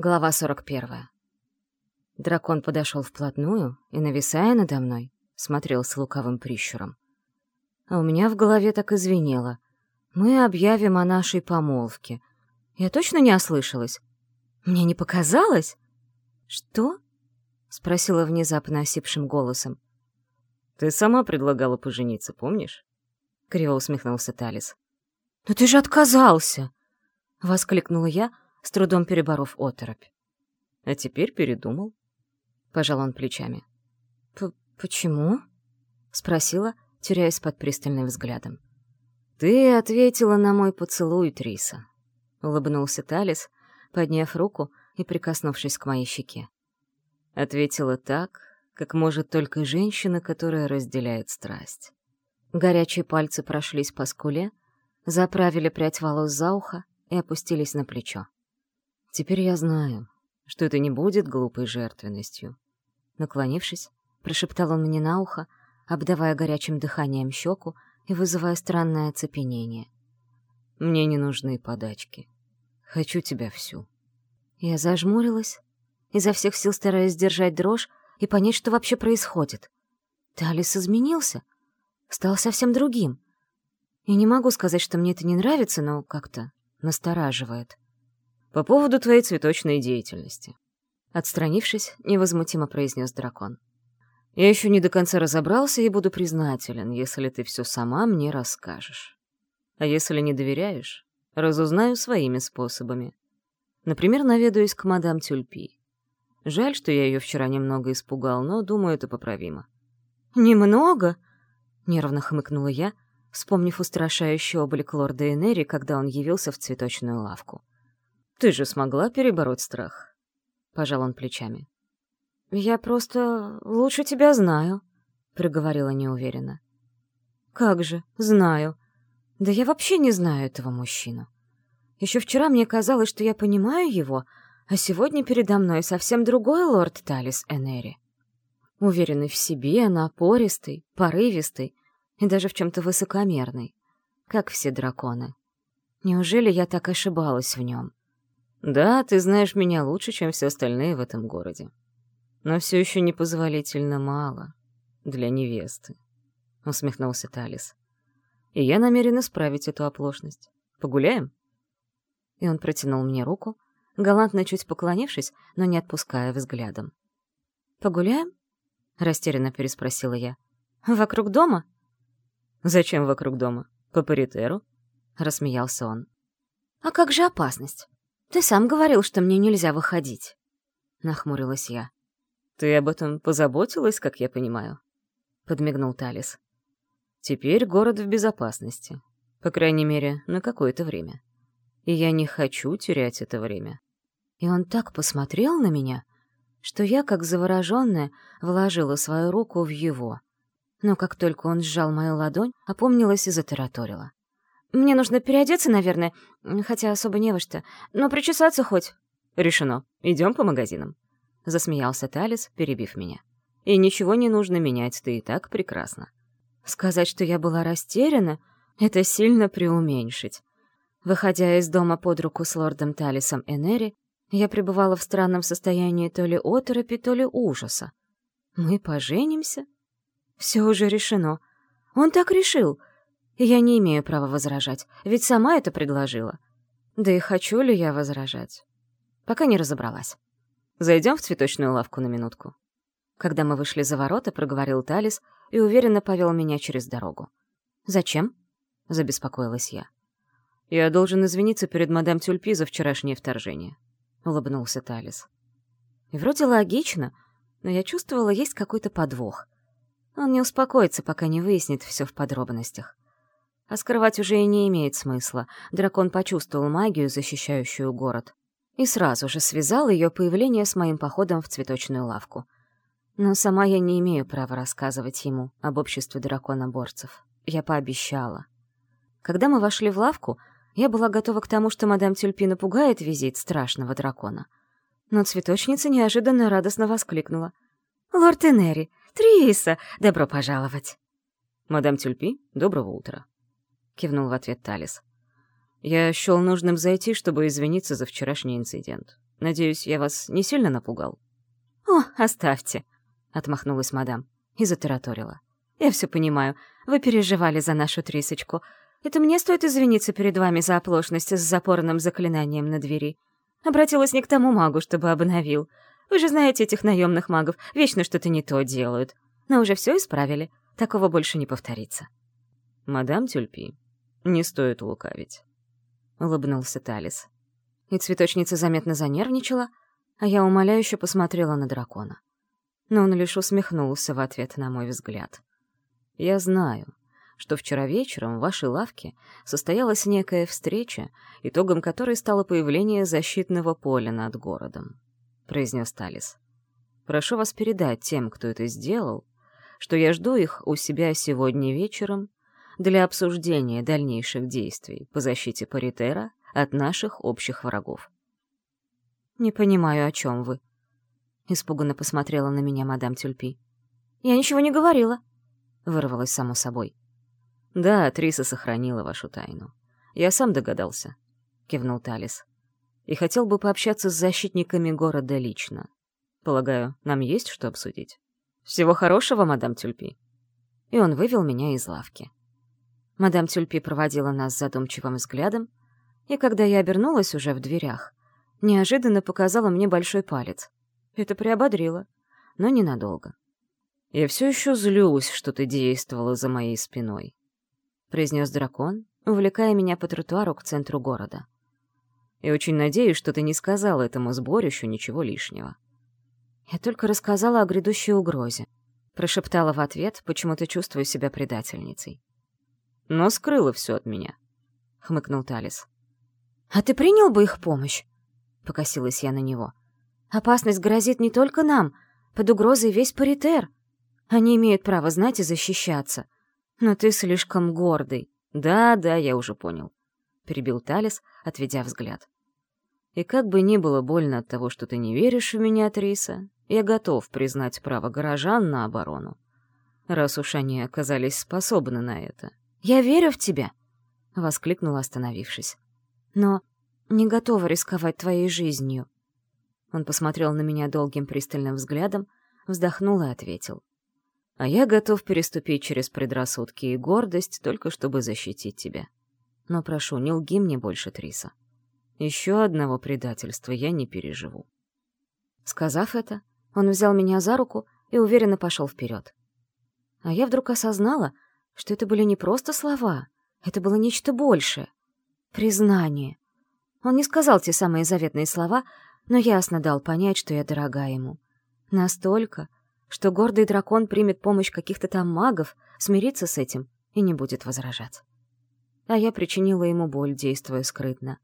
Глава 41. Дракон подошел вплотную и, нависая надо мной, смотрел с лукавым прищуром. А у меня в голове так извинело. Мы объявим о нашей помолвке. Я точно не ослышалась? Мне не показалось? Что? — спросила внезапно осипшим голосом. «Ты сама предлагала пожениться, помнишь?» — криво усмехнулся Талис. «Но ты же отказался!» — воскликнула я, с трудом переборов оторопь. «А теперь передумал?» — пожал он плечами. «Почему?» — спросила, теряясь под пристальным взглядом. «Ты ответила на мой поцелуй, Триса», — улыбнулся Талис, подняв руку и прикоснувшись к моей щеке. Ответила так, как может только женщина, которая разделяет страсть. Горячие пальцы прошлись по скуле, заправили прядь волос за ухо и опустились на плечо. «Теперь я знаю, что это не будет глупой жертвенностью». Наклонившись, прошептал он мне на ухо, обдавая горячим дыханием щеку и вызывая странное оцепенение. «Мне не нужны подачки. Хочу тебя всю». Я зажмурилась, изо всех сил стараясь сдержать дрожь и понять, что вообще происходит. Талис изменился, стал совсем другим. И не могу сказать, что мне это не нравится, но как-то настораживает. «По поводу твоей цветочной деятельности», — отстранившись, невозмутимо произнес дракон. «Я еще не до конца разобрался и буду признателен, если ты все сама мне расскажешь. А если не доверяешь, разузнаю своими способами. Например, наведаюсь к мадам Тюльпи. Жаль, что я ее вчера немного испугал, но, думаю, это поправимо. «Немного?» — нервно хмыкнула я, вспомнив устрашающий облик лорда Энери, когда он явился в цветочную лавку. «Ты же смогла перебороть страх?» — пожал он плечами. «Я просто лучше тебя знаю», — проговорила неуверенно. «Как же, знаю. Да я вообще не знаю этого мужчину. Еще вчера мне казалось, что я понимаю его, — а сегодня передо мной совсем другой лорд Талис Энери. Уверенный в себе, напористый, порывистый и даже в чем-то высокомерный, как все драконы. Неужели я так ошибалась в нем? Да, ты знаешь меня лучше, чем все остальные в этом городе. Но все еще непозволительно мало для невесты, — усмехнулся Талис. И я намерен исправить эту оплошность. Погуляем? И он протянул мне руку, — галантно чуть поклонившись, но не отпуская взглядом. «Погуляем?» — растерянно переспросила я. «Вокруг дома?» «Зачем вокруг дома? По паритеру?» — рассмеялся он. «А как же опасность? Ты сам говорил, что мне нельзя выходить», — нахмурилась я. «Ты об этом позаботилась, как я понимаю?» — подмигнул Талис. «Теперь город в безопасности. По крайней мере, на какое-то время. И я не хочу терять это время. И он так посмотрел на меня, что я, как завороженная, вложила свою руку в его. Но как только он сжал мою ладонь, опомнилась и затараторила. «Мне нужно переодеться, наверное, хотя особо не во что, но причесаться хоть». «Решено. Идем по магазинам», — засмеялся Талис, перебив меня. «И ничего не нужно менять, ты и так прекрасно». Сказать, что я была растеряна, — это сильно преуменьшить. Выходя из дома под руку с лордом Талисом Энери, я пребывала в странном состоянии то ли оторопи, то ли ужаса. Мы поженимся? Все уже решено. Он так решил. Я не имею права возражать, ведь сама это предложила. Да и хочу ли я возражать? Пока не разобралась. Зайдем в цветочную лавку на минутку. Когда мы вышли за ворота, проговорил Талис и уверенно повел меня через дорогу. «Зачем?» — забеспокоилась я. «Я должен извиниться перед мадам Тюльпи за вчерашнее вторжение», — улыбнулся Талис. И вроде логично, но я чувствовала, есть какой-то подвох. Он не успокоится, пока не выяснит все в подробностях. А скрывать уже и не имеет смысла. Дракон почувствовал магию, защищающую город, и сразу же связал ее появление с моим походом в цветочную лавку. Но сама я не имею права рассказывать ему об обществе драконоборцев. Я пообещала. Когда мы вошли в лавку, я была готова к тому, что мадам Тюльпи напугает визит страшного дракона. Но цветочница неожиданно радостно воскликнула. «Лорд Энери! Триса! Добро пожаловать!» «Мадам Тюльпи, доброго утра!» — кивнул в ответ Талис. «Я счел нужным зайти, чтобы извиниться за вчерашний инцидент. Надеюсь, я вас не сильно напугал?» «О, оставьте», — отмахнулась мадам и затараторила. «Я все понимаю. Вы переживали за нашу трисочку. Это мне стоит извиниться перед вами за оплошность с запорным заклинанием на двери. Обратилась не к тому магу, чтобы обновил. Вы же знаете этих наемных магов, вечно что-то не то делают. Но уже все исправили. Такого больше не повторится». «Мадам Тюльпи, не стоит лукавить», — улыбнулся Талис. И цветочница заметно занервничала, а я умоляюще посмотрела на дракона. Но он лишь усмехнулся в ответ на мой взгляд. «Я знаю, что вчера вечером в вашей лавке состоялась некая встреча, итогом которой стало появление защитного поля над городом», — произнес Талис. «Прошу вас передать тем, кто это сделал, что я жду их у себя сегодня вечером для обсуждения дальнейших действий по защите Паритера от наших общих врагов. «Не понимаю, о чем вы», — испуганно посмотрела на меня мадам Тюльпи. «Я ничего не говорила», — вырвалось само собой. «Да, Триса сохранила вашу тайну. Я сам догадался», — кивнул Талис. «И хотел бы пообщаться с защитниками города лично. Полагаю, нам есть что обсудить. Всего хорошего, мадам Тюльпи». И он вывел меня из лавки. Мадам Тюльпи проводила нас задумчивым взглядом, и когда я обернулась уже в дверях, неожиданно показала мне большой палец. Это приободрило, но ненадолго. «Я все еще злюсь, что ты действовала за моей спиной», — произнес дракон, увлекая меня по тротуару к центру города. «И очень надеюсь, что ты не сказала этому сборищу ничего лишнего». «Я только рассказала о грядущей угрозе», — прошептала в ответ, почему-то чувствую себя предательницей. «Но скрыла все от меня», — хмыкнул Талис. «А ты принял бы их помощь?» — покосилась я на него. «Опасность грозит не только нам, под угрозой весь паритер. Они имеют право знать и защищаться. Но ты слишком гордый». «Да, да, я уже понял», — перебил Талис, отведя взгляд. «И как бы ни было больно от того, что ты не веришь в меня, Триса, я готов признать право горожан на оборону, раз уж они оказались способны на это». «Я верю в тебя!» — воскликнула, остановившись но не готова рисковать твоей жизнью». Он посмотрел на меня долгим пристальным взглядом, вздохнул и ответил. «А я готов переступить через предрассудки и гордость, только чтобы защитить тебя. Но прошу, не лги мне больше, Триса. Еще одного предательства я не переживу». Сказав это, он взял меня за руку и уверенно пошел вперед. А я вдруг осознала, что это были не просто слова, это было нечто большее. Признание. Он не сказал те самые заветные слова, но ясно дал понять, что я дорога ему. Настолько, что гордый дракон примет помощь каких-то там магов, смирится с этим и не будет возражать. А я причинила ему боль, действуя скрытно.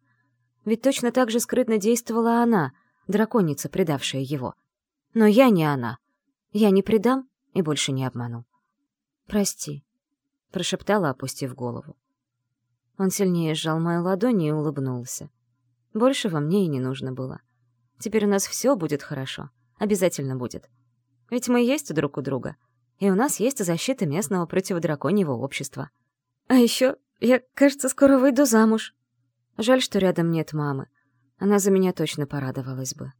Ведь точно так же скрытно действовала она, драконица, предавшая его. Но я не она. Я не предам и больше не обману. «Прости», — прошептала, опустив голову. Он сильнее сжал мою ладонь и улыбнулся. Большего мне и не нужно было. Теперь у нас все будет хорошо. Обязательно будет. Ведь мы есть друг у друга. И у нас есть защита местного противодраконьего общества. А еще я, кажется, скоро выйду замуж. Жаль, что рядом нет мамы. Она за меня точно порадовалась бы.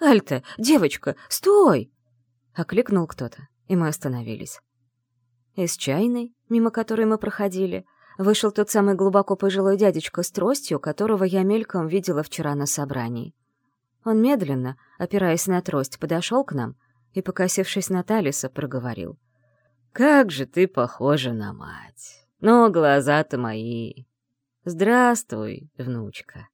«Альта, девочка, стой!» — окликнул кто-то, и мы остановились. Из чайной, мимо которой мы проходили, — вышел тот самый глубоко пожилой дядечка с тростью, которого я мельком видела вчера на собрании. Он медленно, опираясь на трость, подошел к нам и, покосившись на Талиса, проговорил. «Как же ты похожа на мать! Но глаза-то мои! Здравствуй, внучка!»